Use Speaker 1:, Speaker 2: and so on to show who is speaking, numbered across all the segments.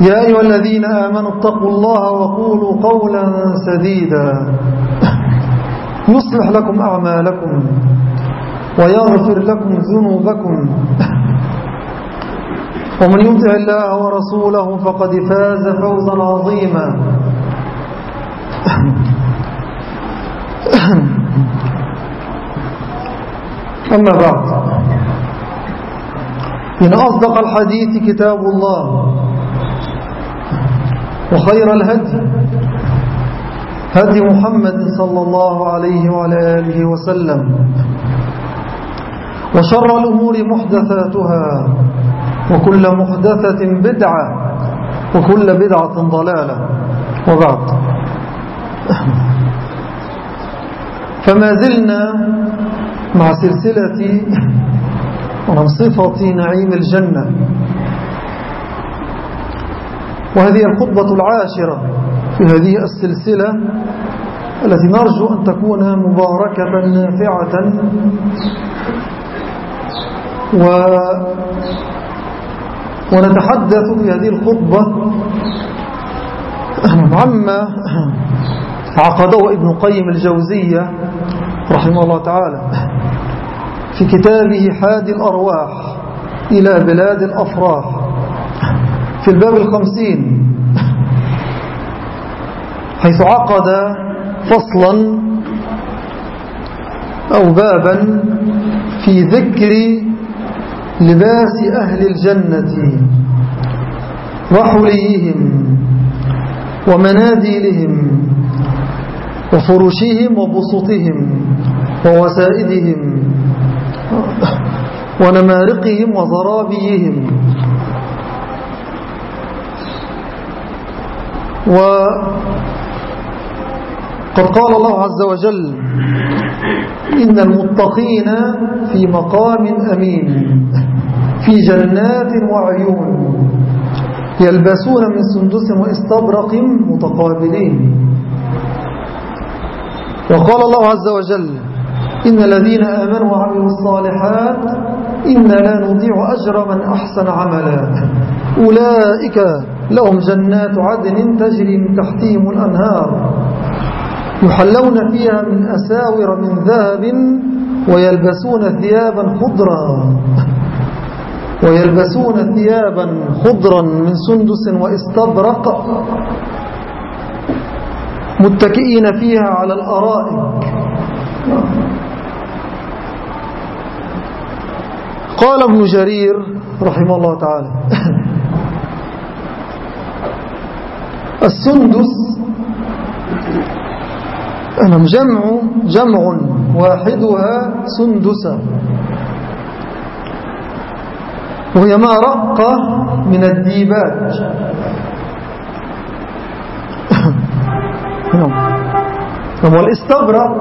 Speaker 1: يا أيها الذين آمنوا اتقوا الله وقولوا قولا سديدا. يصلح لكم أعمالكم ويغفر لكم ذنوبكم. ومن يطع الله ورسوله فقد فاز فوزا عظيما. أما بعد. إن أصدق الحديث كتاب الله. وخير الهدي. هدي محمد صلى الله عليه وعلى آله وسلم. وشر الأمور محدثاتها وكل محدثة بدعة وكل بدعة ضلالة. وبعد. فما زلنا مع سلسلة ومن صفة نعيم الجنة. وهذه الخطبة العاشرة في هذه السلسلة التي نرجو أن تكون مباركة نافعة. و ونتحدث في هذه الخطبة عما عقده ابن قيم الجوزية رحمه الله تعالى في كتابه حاد الأرواح إلى بلاد الأفراح. في الباب الخمسين. حيث عقد فصلا أو بابا في ذكر لباس أهل الجنة وحليهم ومناديلهم وفرشهم وبسطهم ووسائدهم ونمارقهم وضرابيهم. وقد قال الله عز وجل إن المتقين في مقام أمين في جنات وعيون يلبسون من سندس واستبرق متقابلين. وقال الله عز وجل إن الذين آمنوا وعملوا الصالحات إنا لا نضيع أجر من أحسن عملا أولئك لهم جنات عدن تجري من تحتهم الأنهار يحلون فيها من أساور من ذهب ويلبسون ثيابا خضرا ويلبسون ثيابا خضرا من سندس واستبرق متكئين فيها على الأرائك. قال ابن جرير رحمه الله تعالى السندس أنا جمع جمع واحدها سندسة. وهي ما رق من الديباج. والاستبرق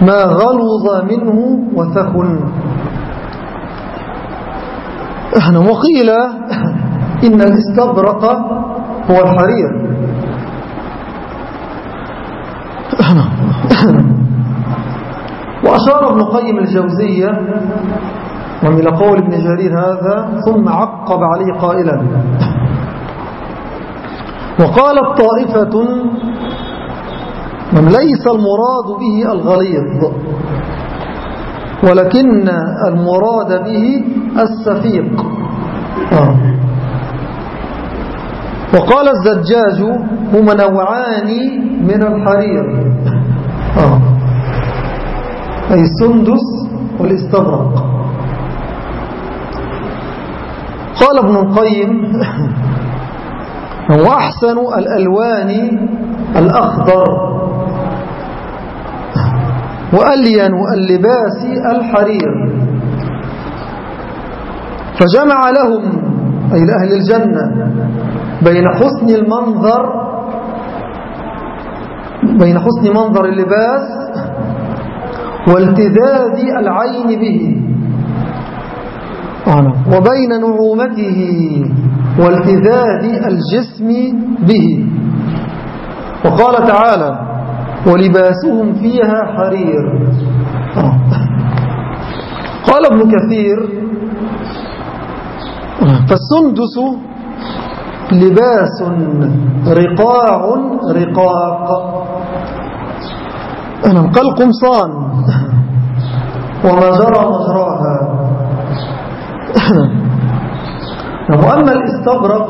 Speaker 1: ما غلظ منه وثخن وقيل إن الاستبرق هو الحرير. وأشار ابن قيم الجوزية ومن قول ابن جرير هذا ثم عقب عليه قائلا. وقالت طائفة من ليس المراد به الغليظ ولكن المراد به السفيق. آه. وقال الزجاج هما نوعان من الحرير. آه. أي السندس والاستبرق. قال ابن القيم وأحسن الألوان الأخضر. وألين اللباس الحرير. فجمع لهم أي لأهل الجنة. بين حسن المنظر بين حسن منظر اللباس والتذاذ العين به. وبين نعومته والتذاذ الجسم به. وقال تعالى ولباسهم فيها حرير. قال ابن كثير فالسندس لباس رقاع رقاق. كالقمصان وما جرى مجراها. وأما الاستبرق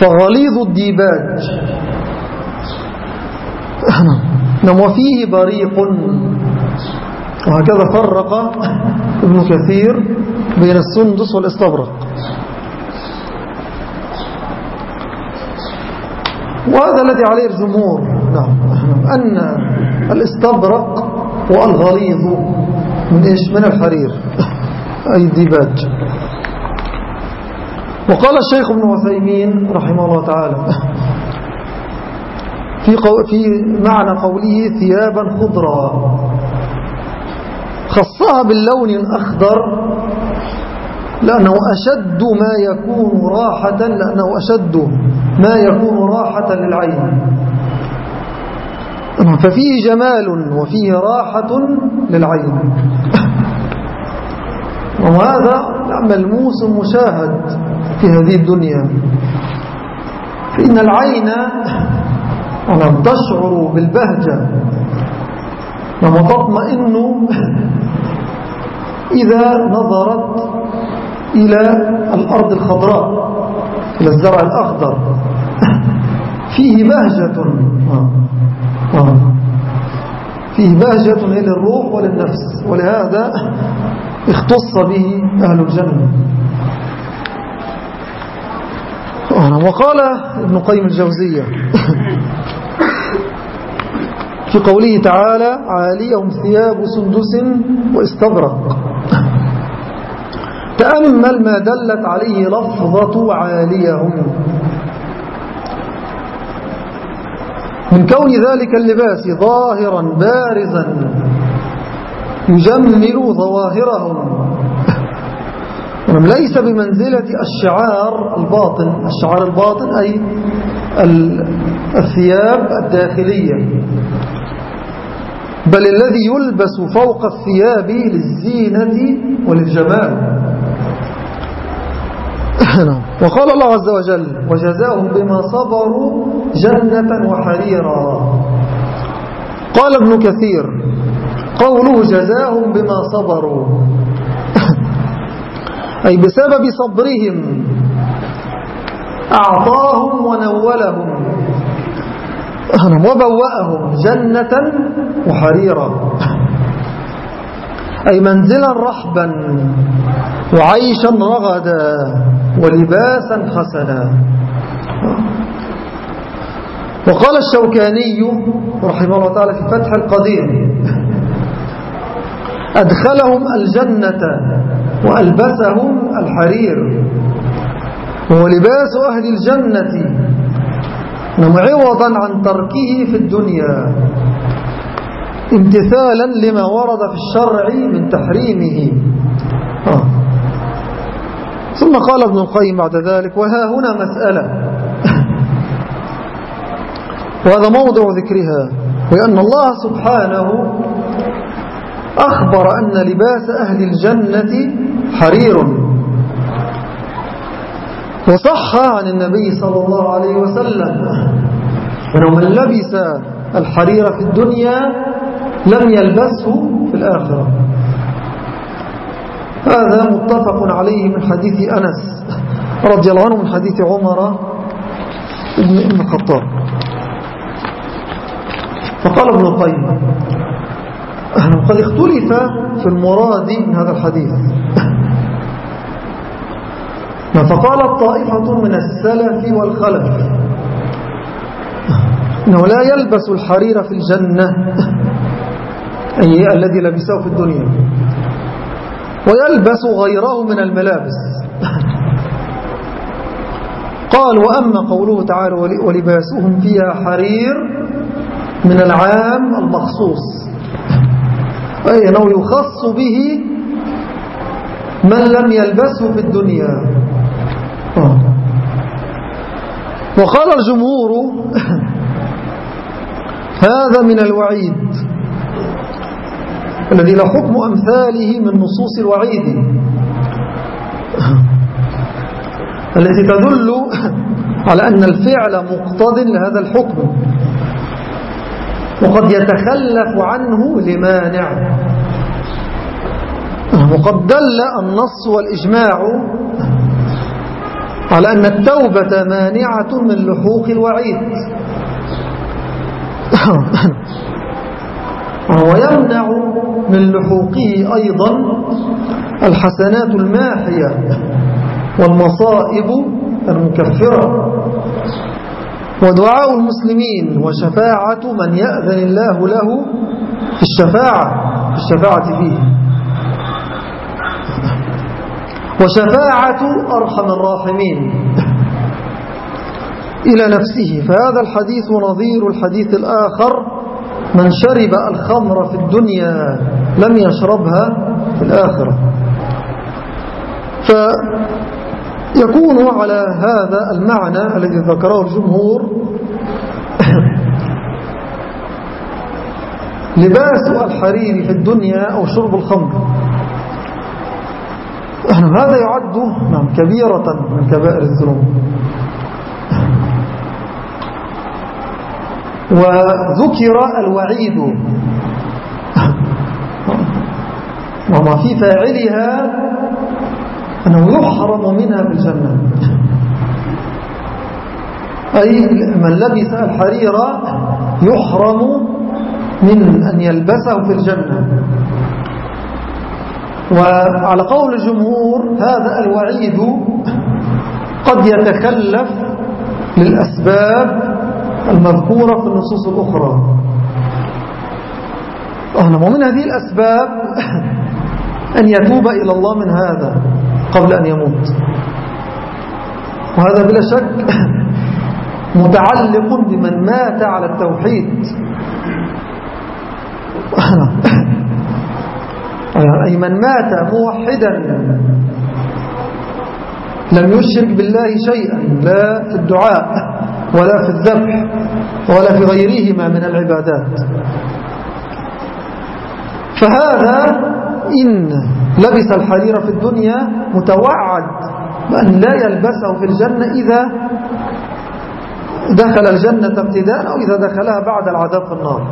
Speaker 1: فغليظ الديباج. وفيه بريق. وهكذا فرق ابن كثير بين السندس والاستبرق. وهذا الذي عليه الجمهور نعم أن الاستبرق والغليظ من إيش؟ من الحرير أي الديباج. وقال الشيخ ابن وثيمين رحمه الله تعالى في, في معنى قوله ثيابا خضرا. خصها باللون الأخضر لأنه أشد ما يكون راحة لأنه أشد ما يكون راحة للعين. ففيه جمال وفيه راحة للعين. وهذا ملموس مشاهد في هذه الدنيا. فإن العين تشعر بالبهجة. وتطمئن إذا نظرت إلى الأرض الخضراء إلى الزرع الأخضر فيه بهجة آه. آه. فيه بهجة للروح وللنفس ولهذا اختص به أهل الجنة آه. وقال ابن قيم الجوزية في قوله تعالى عاليهم ثياب سندس واستبرق تأمل ما دلت عليه لفظة عاليهم. من كون ذلك اللباس ظاهرا بارزا يجمل ظواهرهم. ليس بمنزلة الشعار الباطن. الشعار الباطن أي الثياب الداخلية. بل الذي يلبس فوق الثياب للزينة وللجمال. نعم. وقال الله عز وجل وجزاهم بما صبروا جنة وحريرا. قال ابن كثير قوله جزاهم بما صبروا. أي بسبب صبرهم أعطاهم ونولهم وبوأهم جنة وحريرا. أي منزلا رحبا وعيشا رغدا. ولباسا حسنا وقال الشوكاني رحمه الله تعالى في فتح القدير أدخلهم الجنة وألبسهم الحرير ولباس أهل الجنة عوضا عن تركه في الدنيا امتثالا لما ورد في الشرع من تحريمه. ثم قال ابن القيم بعد ذلك وها هنا مسألة. وهذا موضع ذكرها وأن الله سبحانه أخبر أن لباس أهل الجنة حرير. وصح عن النبي صلى الله عليه وسلم أنه من لبس الحرير في الدنيا لم يلبسه في الآخرة. هذا متفق عليه من حديث أنس رضي الله عنه من حديث عمر ابن الخطاب. فقال ابن القيم قد اختلف في المراد من هذا الحديث. فقال طائفة من السلف والخلف إنه لا يلبس الحرير في الجنة. أي الذي لبسه في الدنيا. ويلبس غيره من الملابس. قال وأما قوله تعالى ولباسهم فيها حرير من العام المخصوص. أي أنه يخص به من لم يلبسه في الدنيا. وقال الجمهور هذا من الوعيد. الذي لا حكم أمثاله من نصوص الوعيد. التي تدل على أن الفعل مقتض لهذا الحكم. وقد يتخلف عنه لمانع. وقد دل النص والإجماع على أن التوبة مانعة من لحوق الوعيد. ويمنع من لحوقه أيضا الحسنات الماحية والمصائب المكفرة. ودعاء المسلمين وشفاعة من يأذن الله له في الشفاعة في الشفاعة فيه. وشفاعة أرحم الراحمين إلى نفسه. فهذا الحديث نظير الحديث الآخر من شرب الخمر في الدنيا لم يشربها في الآخرة. فيكون على هذا المعنى الذي ذكره الجمهور لباس الحرير في الدنيا أو شرب الخمر. هذا يعد نعم كبيرة من كبائر الذنوب. وذكر الوعيد. وما في فاعلها أنه يحرم منها في الجنة. أي من لبس الحرير يحرم من أن يلبسه في الجنة. وعلى قول الجمهور هذا الوعيد قد يتكلف للأسباب المذكورة في النصوص الأخرى. ومن هذه الأسباب أن يتوب إلى الله من هذا قبل أن يموت. وهذا بلا شك متعلق بمن مات على التوحيد. أي من مات موحدا لم يشرك بالله شيئا لا في الدعاء. ولا في الذبح ولا في غيرهما من العبادات. فهذا إن لبس الحرير في الدنيا متوعد بأن لا يلبسه في الجنة إذا دخل الجنة ابتداء أو إذا دخلها بعد العذاب في النار.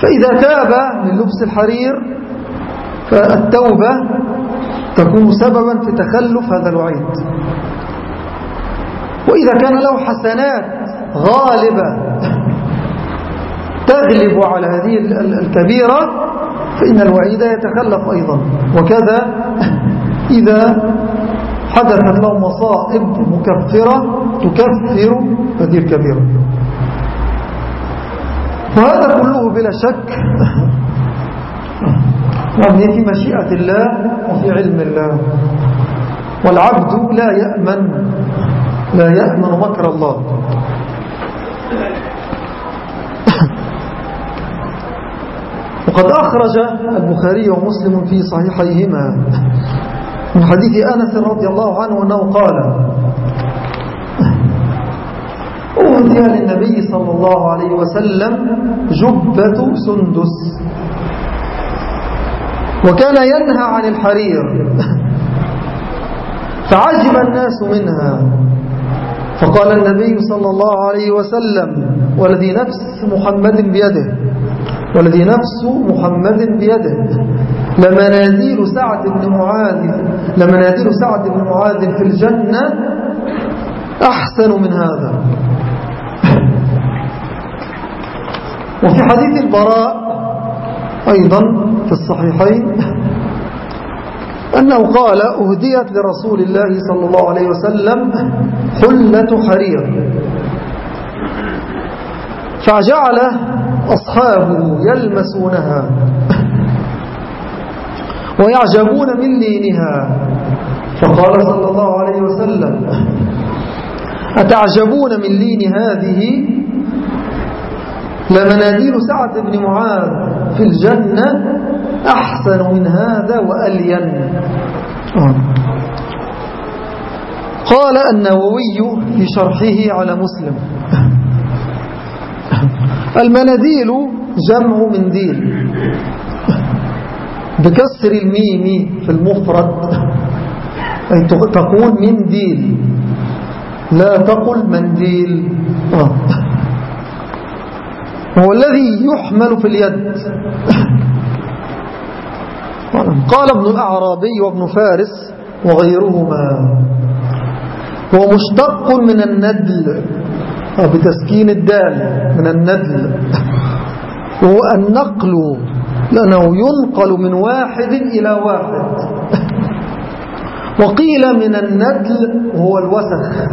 Speaker 1: فإذا تاب من لبس الحرير فالتوبة تكون سببا في تخلف هذا الوعيد. وإذا كان له حسنات غالبة تغلب على هذه الكبيرة فإن الوعيد يتخلف أيضا. وكذا إذا حدثت له مصائب مكفرة تكفر هذه الكبيرة. وهذا كله بلا شك مبني في مشيئة الله وفي علم الله. والعبد لا يأمن لا يأمن مكر الله. وقد أخرج البخاري ومسلم في صحيحيهما. من حديث أنس رضي الله عنه أنه قال أهدي للنبي صلى الله عليه وسلم جبة سندس. وكان ينهى عن الحرير. فعجب الناس منها. فقال النبي صلى الله عليه وسلم والذي نفس محمد بيده والذي نفس محمد بيده لمناديل سعد بن معاذ لمناديل سعد بن معاذ في الجنة أحسن من هذا. وفي حديث البراء أيضا في الصحيحين أنه قال أهديت لرسول الله صلى الله عليه وسلم حلة حرير. فجعل أصحابه يلمسونها ويعجبون من لينها فقال صلى الله عليه وسلم أتعجبون من لين هذه؟ لمناديل سعد بن معاذ في الجنة أحسن من هذا وألين. قال النووي في شرحه على مسلم. المناديل جمع منديل بكسر الميم في المفرد. أي تقول منديل لا تقل منديل. هو الذي يحمل في اليد. قال ابن الأعرابي وابن فارس وغيرهما. هو مشتق من الندل بتسكين الدال من الندل. وهو النقل لأنه ينقل من واحد إلى واحد. وقيل من الندل هو الوسخ.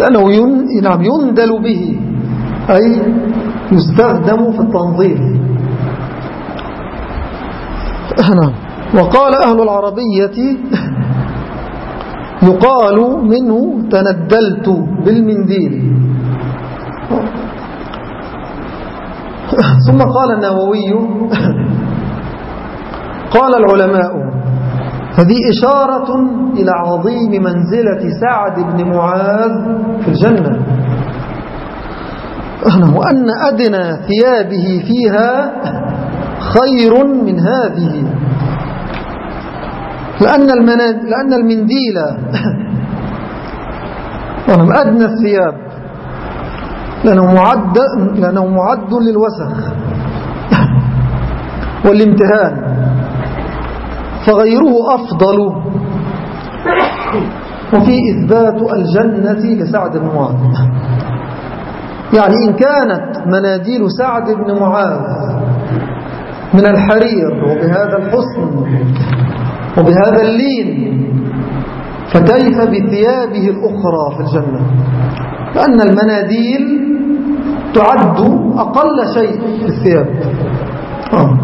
Speaker 1: لأنه نعم يندل به أي يستخدم في التنظيف نعم. وقال أهل العربية يقال منه تندلت بالمنديل ثم قال النووي قال العلماء هذه إشارة إلى عظيم منزلة سعد بن معاذ في الجنة. وأن أدنى ثيابه فيها خير من هذه. لأن, لأن المنديل ولم أدنى الثياب. لأنه معد, لأنه معد للوسخ. والامتهان. فغيره أفضل. وفي إثبات الجنة لسعد بن معاذ. يعني إن كانت مناديل سعد بن معاذ من الحرير وبهذا الحسن وبهذا اللين فكيف بثيابه الأخرى في الجنة لأن المناديل تعد أقل شيء في الثياب آه.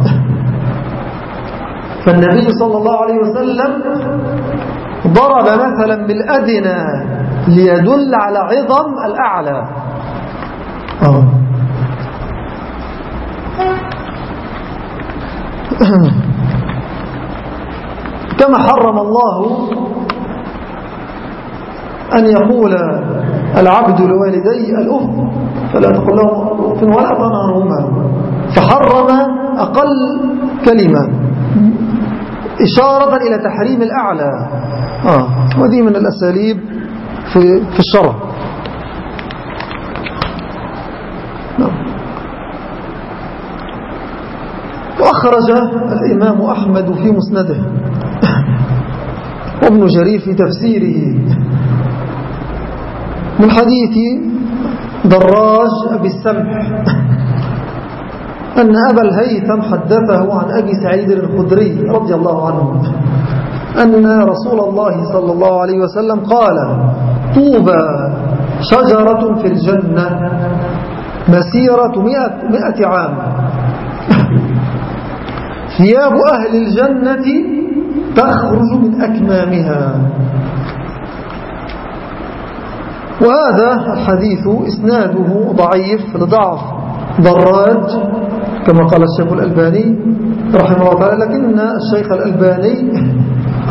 Speaker 1: فالنبي صلى الله عليه وسلم ضرب مثلا بالأدنى ليدل على عظم الأعلى آه. كما حرم الله أن يقول العبد لوالدي الأف فلا تقول لهم أف ولا تنهرهما فحرم أقل كلمة. إشارة إلى تحريم الأعلى. آه. من الأساليب في, في الشرع. وأخرج الإمام أحمد في مسنده. وابن جرير في تفسيره. من حديث دراج أبي السمح. أن أبا الهيثم حدثه عن أبي سعيد الخدري رضي الله عنه. أن رسول الله صلى الله عليه وسلم قال طوبى شجرة في الجنة مسيرة مئة, مئة عام. ثياب أهل الجنة تخرج من أكمامها. وهذا الحديث إسناده ضعيف لضعف ضراج كما قال الشيخ الألباني رحمه الله تعالى لكن الشيخ الألباني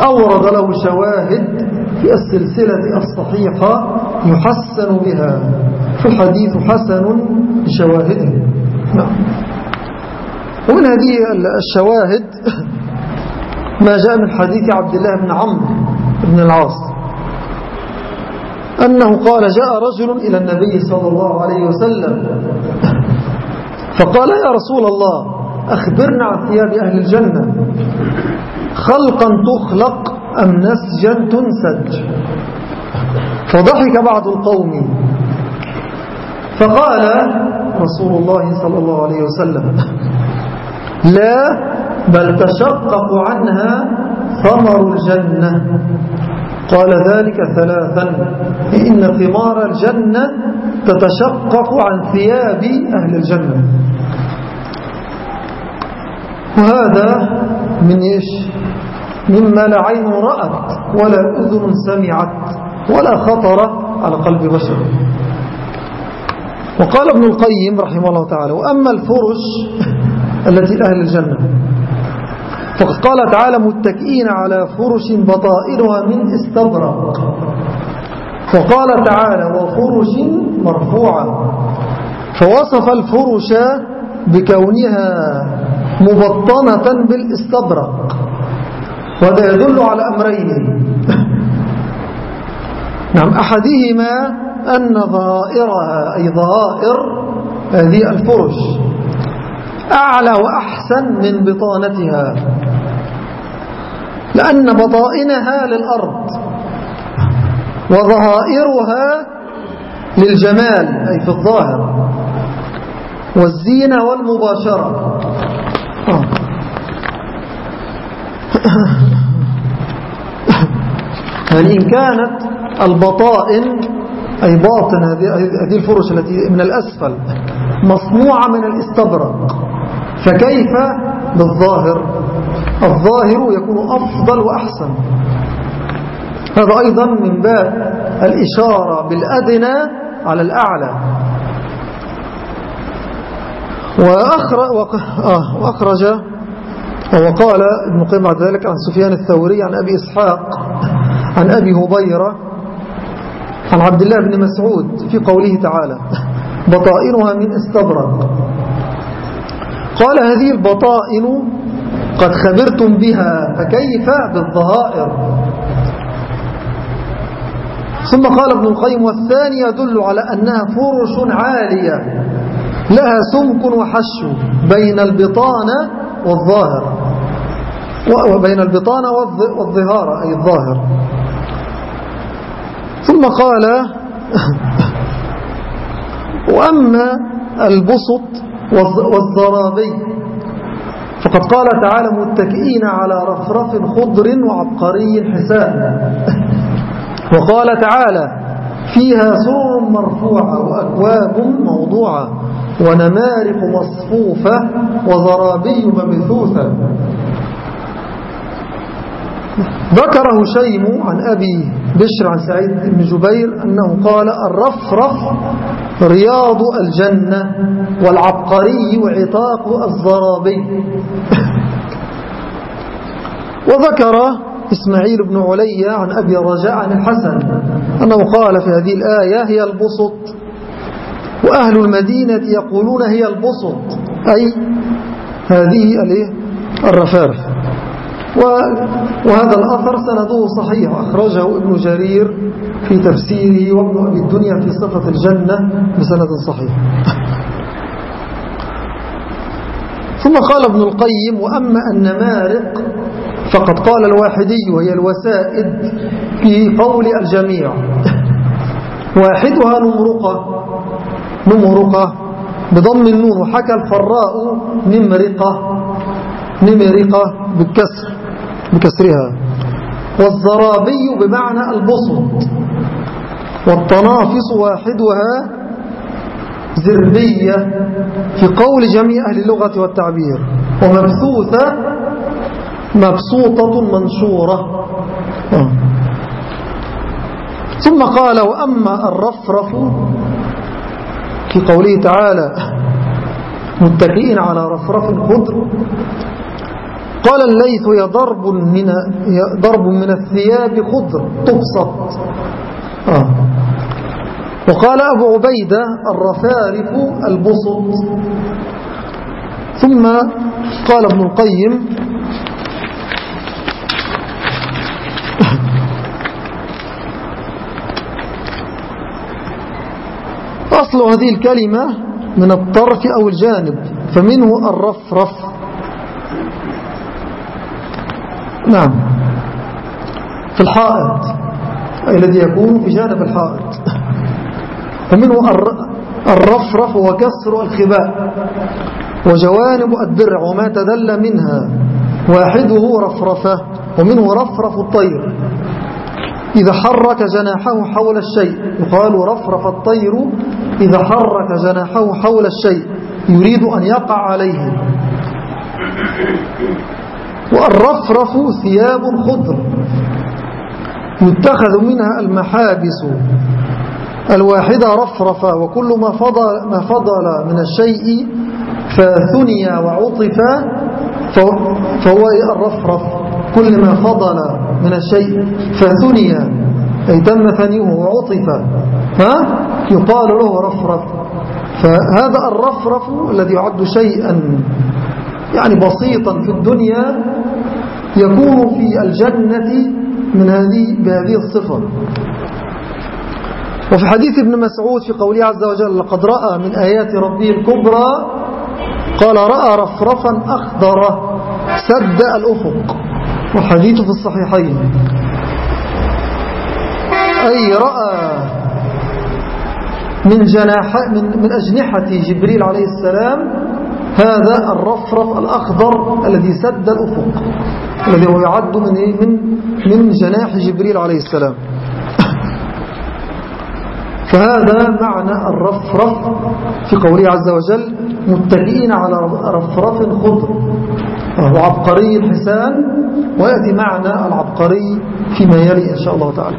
Speaker 1: أورد له شواهد في السلسلة الصحيحة يحسن بها. فالحديث حسن بشواهده. نعم. ومن هذه الشواهد ما جاء من حديث عبد الله بن عمرو بن العاص أنه قال جاء رجل إلى النبي صلى الله عليه وسلم فقال يا رسول الله أخبرنا عن ثياب أهل الجنة خلقا تخلق أم نسجا تنسج؟ فضحك بعض القوم. فقال رسول الله صلى الله عليه وسلم لا بل تشقق عنها ثمر الجنة. قال ذلك ثلاثا. إن ثمار الجنة تتشقق عن ثياب أهل الجنة. وهذا من إيش؟ مما لا عين رأت ولا أذن سمعت ولا خطر على قلب بشر. وقال ابن القيم رحمه الله تعالى وأما الفرش التي أهل الجنة فقد قال تعالى متكئين على فرش بطائرها من استبرق. وقال تعالى وفرش مرفوعة. فوصف الفرش بكونها مبطنة بالاستبرق. وهذا يدل على أمرين. نعم أحدهما أن ظائرها أي ظائر هذه الفرش. أعلى وأحسن من بطانتها. لأن بطائنها للأرض وظهائرها للجمال أي في الظاهر. والزينة والمباشرة. آه. يعني إن كانت البطائن أي باطن هذه الفرش التي من الأسفل. مصنوعة من الاستبرق فكيف؟ بالظاهر. الظاهر يكون أفضل وأحسن. هذا أيضا من باب الإشارة بالأدنى على الأعلى. آه، وأخرج وقال ابن قيم بعد ذلك عن سفيان الثوري عن أبي إسحاق عن أبي هبيرة عن عبد الله بن مسعود في قوله تعالى. بطائنها من استبرق. قال هذه البطائن قد خبرتم بها فكيف؟ بالظهائر. ثم قال ابن القيم والثاني يدل على أنها فرش عالية لها سمك وحش بين البطانة والظاهر. وبين البطانة والظهارة أي الظاهر. ثم قال وأما البسط والزرابي فقد قال تعالى متكئين على رفرف خضر وعبقري حسان. وقال تعالى فيها سرر مرفوعة وأكواب موضوعة ونمارق مصفوفة وزرابي مبثوثة. ذكر هشيم عن أبي بشر عن سعيد بن جبير أنه قال الرفرف رياض الجنة والعبقري وعتاق الزرابي وذكر إسماعيل بن علي عن أبي رجاء عن الحسن أنه قال في هذه الآية هي البسط. وأهل المدينة يقولون هي البسط. أي هذه الرفارف. وهذا الأثر سنده صحيح أخرجه ابن جرير في تفسيره وابن أبي الدنيا في صفة الجنة بسند صحيح. ثم قال ابن القيم وأما النمارق فقد قال الواحدي وهي الوسائد في قول الجميع. واحدها نمرقة نمرقة بضم النون وحكى الفراء نمرقة نمرقة بالكسر. بكسرها. والزرابي بمعنى البسط والتنافس واحدها زربية في قول جميع أهل اللغة والتعبير. ومبثوثة مبسوطة منشورة. ثم قال وأما الرفرف في قوله تعالى متكئين على رفرف خضر. قال الليث هي ضرب من ضرب من الثياب خضر تبسط. آه. وقال أبو عبيدة الرفارف البسط. ثم قال ابن القيم أصل هذه الكلمة من الطرف أو الجانب فمنه الرفرف. نعم. في الحائط. الذي يكون في جانب الحائط. ومنه الرفرف وكسر الخباء. وجوانب الدرع وما تدل منها. واحدة رفرفة ومنه رفرف الطير. إذا حرك جناحه حول الشيء. يقال رفرف الطير إذا حرك جناحه حول الشيء. يريد أن يقع عليه. والرفرف ثياب خضر يتخذ منها المحابس الواحدة رفرفة وكل ما فضل, ما فضل من الشيء فثني وعطف فهو الرفرف. كل ما فضل من الشيء فثني أي تم ثنيه وعطف ها؟ يقال له رفرف. فهذا الرفرف الذي يعد شيئا يعني بسيطا في الدنيا يكون في الجنة من هذه بهذه الصفة. وفي حديث ابن مسعود في قوله عز وجل لقد رأى من آيات ربه الكبرى قال رأى رفرفا أخضر سد الأفق. والحديث في الصحيحين. أي رأى من, جناح من, من أجنحة جبريل عليه السلام هذا الرفرف الأخضر الذي سد الأفق الذي هو يعد من, من, من جناح جبريل عليه السلام. فهذا معنى الرفرف في قوله عز وجل متكئين على رفرف خضر. وهو عبقري الحسان ويأتي معنى العبقري فيما يلي إن شاء الله تعالى.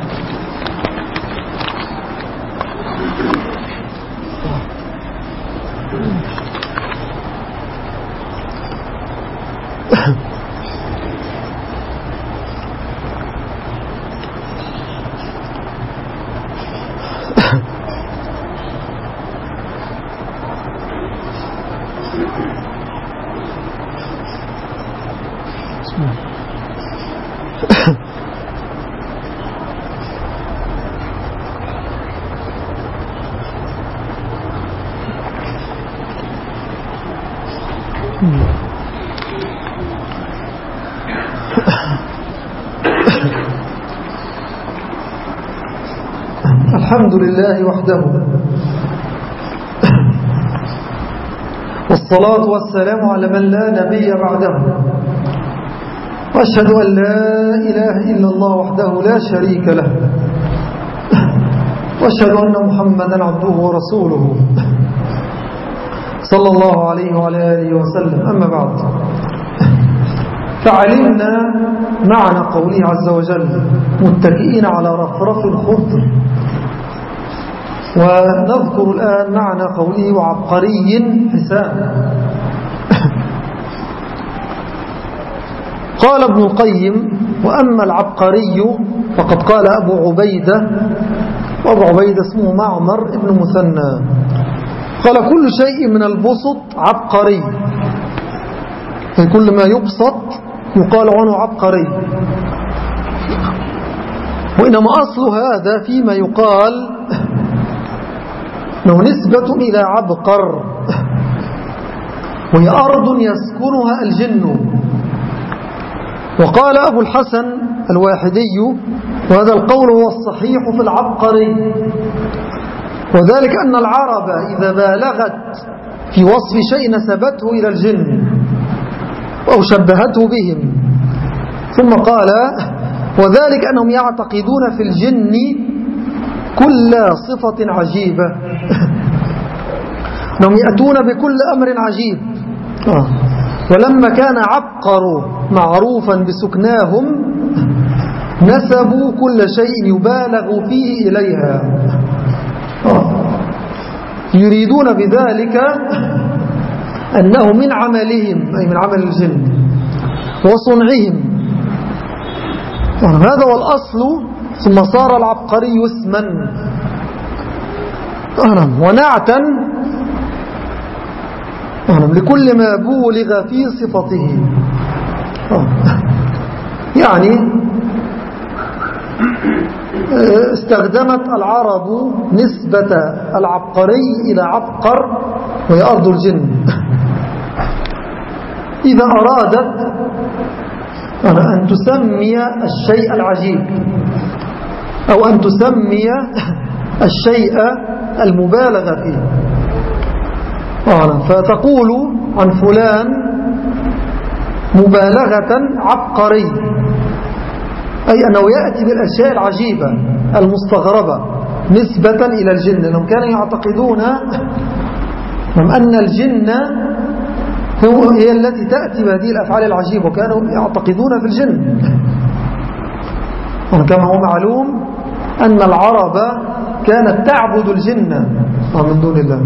Speaker 1: الحمد لله وحده. والصلاة والسلام على من لا نبي بعده. وأشهد أن لا إله إلا الله وحده لا شريك له. وأشهد أن محمدا عبده ورسوله. صلى الله عليه وعلى آله وسلم. أما بعد. فعلمنا معنى قوله عز وجل متكئين على رفرف خضر ونذكر الآن معنى قوله وعبقري حسان. قال ابن القيم وأما العبقري فقد قال أبو عبيدة وأبو عبيدة اسمه معمر ابن مثنى. قال كل شيء من البسط عبقري. كل ما يبسط يقال عنه عبقري. وإنما أصل هذا فيما يقال أنه نسبة إلى عبقر. وهي أرض يسكنها الجن. وقال أبو الحسن الواحدي وهذا القول هو الصحيح في العبقري وذلك أن العرب إذا بالغت في وصف شيء نسبته إلى الجن أو شبهته بهم. ثم قال وذلك أنهم يعتقدون في الجن كل صفة عجيبة أنهم يأتون بكل أمر عجيب. ولما كان عبقر معروفا بسكناهم نسبوا كل شيء يبالغ فيه إليها. يريدون بذلك أنه من عملهم أي من عمل الجن وصنعهم. هذا هو الأصل ثم صار العبقري اسما. ونعتا. لكل ما بولغ في صفته. يعني استخدمت العرب نسبة العبقري إلى عبقر وهي أرض الجن. إذا أرادت أن تسمي الشيء العجيب. أو أن تسمي الشيء المبالغ فيه. فتقول عن فلان مبالغة عبقري. أي أنه يأتي بالأشياء العجيبة المستغربة نسبة إلى الجن. لأنهم كانوا يعتقدون أن الجن هي التي تأتي بهذه الأفعال العجيبة وكانوا يعتقدون في الجن. كما هو معلوم أن العرب كانت تعبد الجن. من دون الله.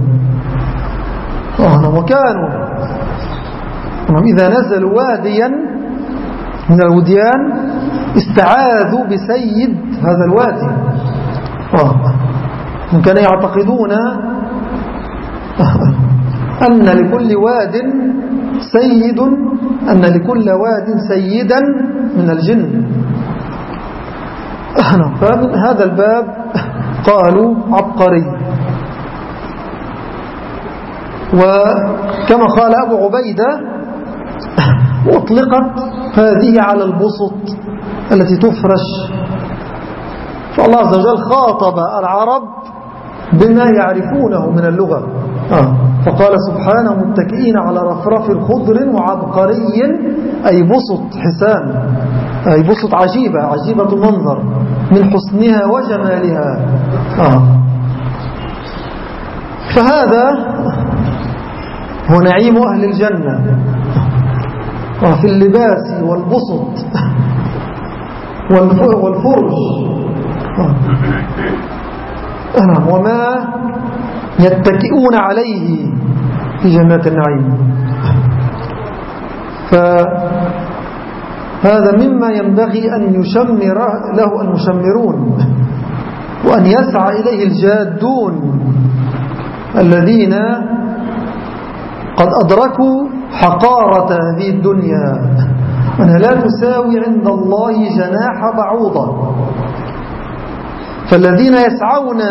Speaker 1: وكانوا. إذا نزلوا واديا من الوديان استعاذوا بسيد هذا الوادي. هم كانوا يعتقدون أن لكل واد سيد أن لكل واد سيدا من الجن. هذا الباب قالوا عبقري. وكما قال أبو عبيدة أطلقت هذه على البسط التي تفرش. فالله عز وجل خاطب العرب بما يعرفونه من اللغة. آه. فقال سبحانه متكئين على رفرف خضر وعبقري أي بسط حسان أي بسط عجيبة عجيبة المنظر. من حسنها وجمالها آه. فهذا هو نعيم أهل الجنة آه، في اللباس والبسط والفرش آه. وما يتكئون عليه في جنات النعيم فهذا مما ينبغي أن يشمر له المشمرون وأن يسعى إليه الجادون الذين قد أدركوا حقارة هذه الدنيا. أنها لا تساوي عند الله جناح بعوضة. فالذين يسعون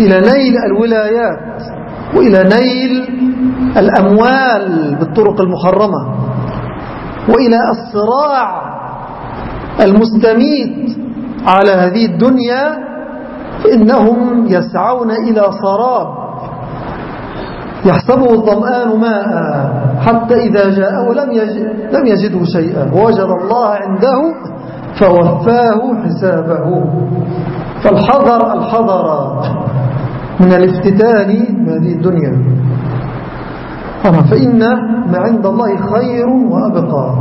Speaker 1: إلى نيل الولايات وإلى نيل الأموال بالطرق المحرمة وإلى الصراع المستميت على هذه الدنيا فإنهم يسعون إلى صراب. يحسبه الظمآن ماء حتى إذا جاءه لم, يجد لم يجده شيئا. ووجد الله عنده فوفاه حسابه. فالحذر الحذر من الافتتان بهذه الدنيا. فإن ما عند الله خير وأبقى.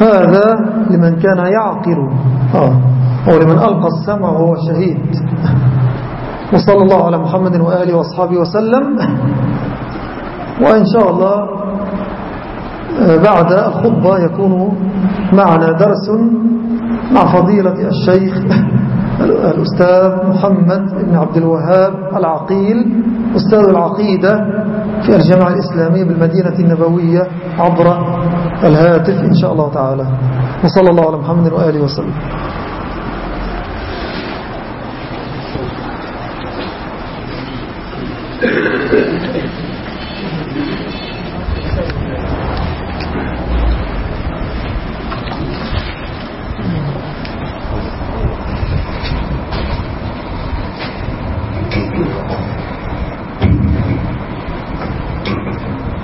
Speaker 1: هذا لمن كان يعقل. أو لمن ألقى السمع وهو شهيد. وصلى الله على محمد وآله وأصحابه وسلم. وإن شاء الله آه، بعد الخطبة يكون معنا درس مع فضيلة الشيخ الأستاذ محمد بن عبد الوهاب العقيل أستاذ العقيدة في الجامعة الإسلامية بالمدينة النبوية عبر الهاتف إن شاء الله تعالى. وصلى الله على محمد وآله وسلم.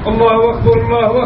Speaker 2: الله أكبر الله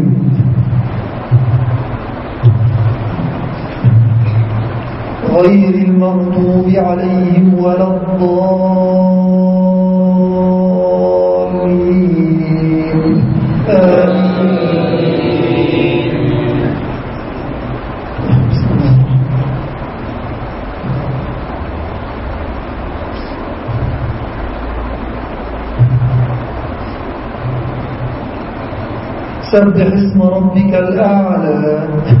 Speaker 1: غير المغضوب عليهم ولا الضالين سبح اسم ربك الأعلى.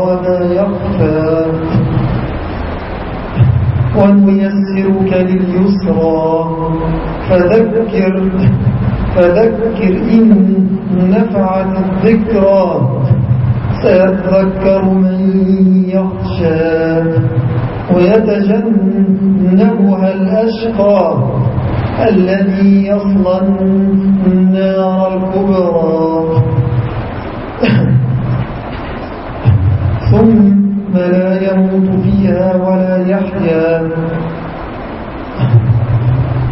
Speaker 1: ونيسرك لليسرى. فذكر فذكر إن نفعت الذكرى. سيذكر من يخشى. ويتجنبها الأشقى. الذي يصلى النار الكبرى. ثم لا يموت فيها ولا يحيا.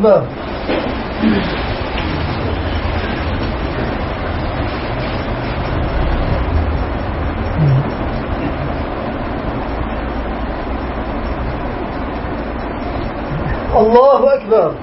Speaker 1: أكبر الله أكبر.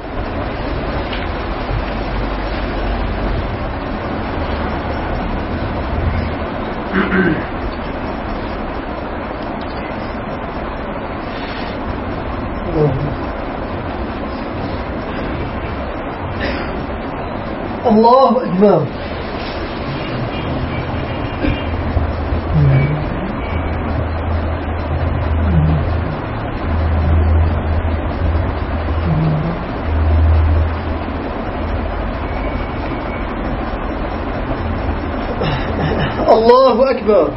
Speaker 1: الله أكبر. الله أكبر.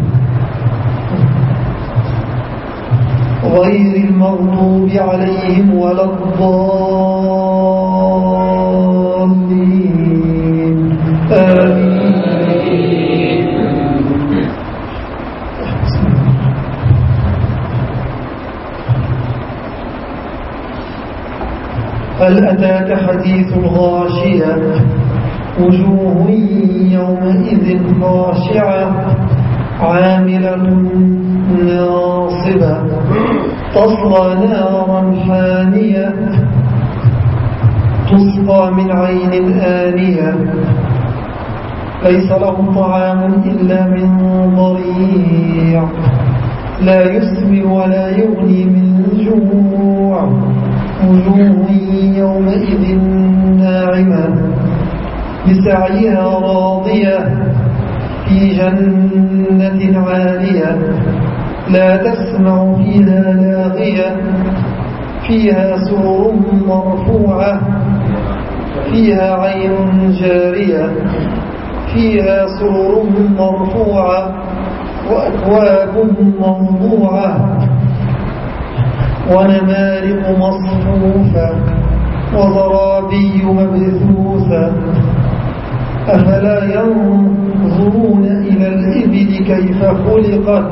Speaker 1: غير المغضوب عليهم ولا الضالين. آمين. هل أتاك حديث الغاشية؟ وجوه يومئذ خاشعة عاملة ناصبة تصلى نارا حانية تسقى من عين آنية. ليس لهم طعام إلا من ضريع. لا يسمن ولا يغني من جوع. وجوه يومئذ ناعمة. بسعيها راضية في جنة عالية. لا تسمع فيها لاغية فيها سور مرفوعة فيها عين جارية فيها سرور مرفوعة وأكواب موضوعة ونمارق مصفوفة وضرابي مبثوثة. أفلا ينظرون إلى الإبل كيف خلقت؟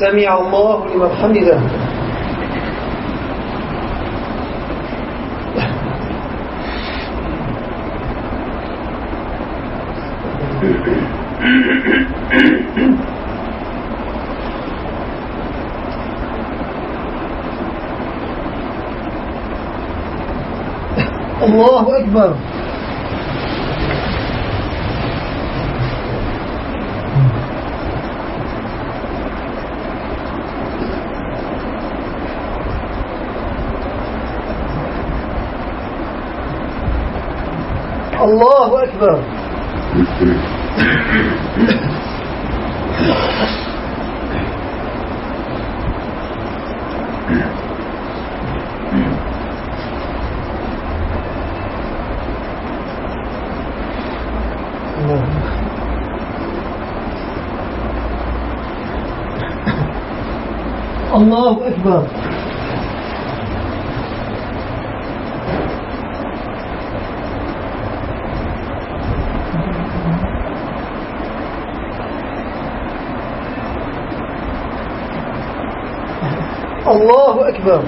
Speaker 1: سمع الله لمن حمده الله أكبر الله أكبر الله أكبر الله أكبر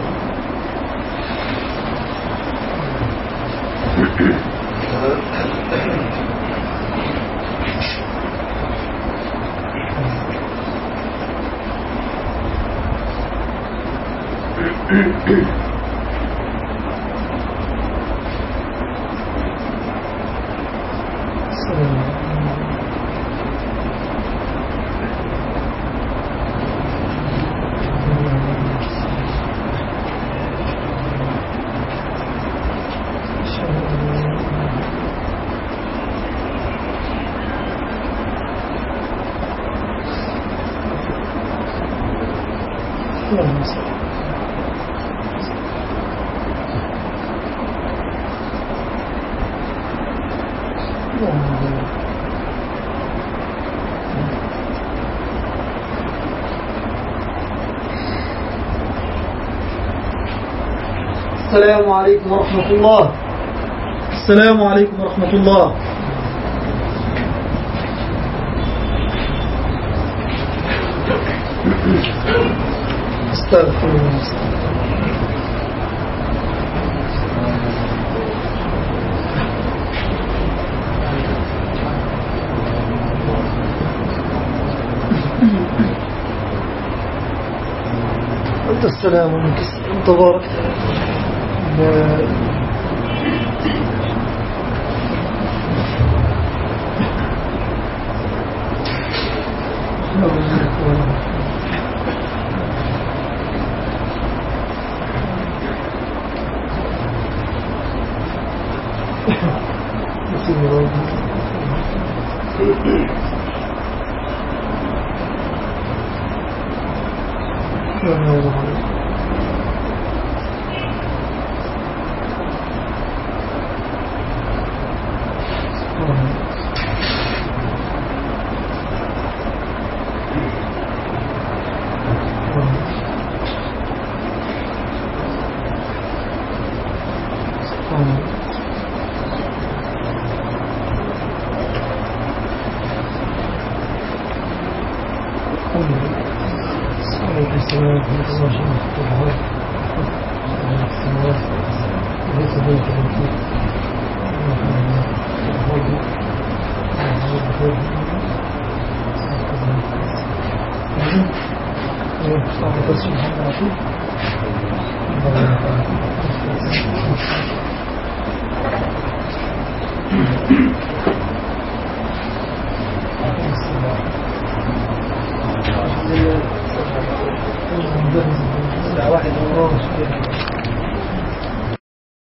Speaker 1: السلام عليكم ورحمة الله. السلام عليكم ورحمة الله. أستغفر الله. أنت السلام منك تبارك واحد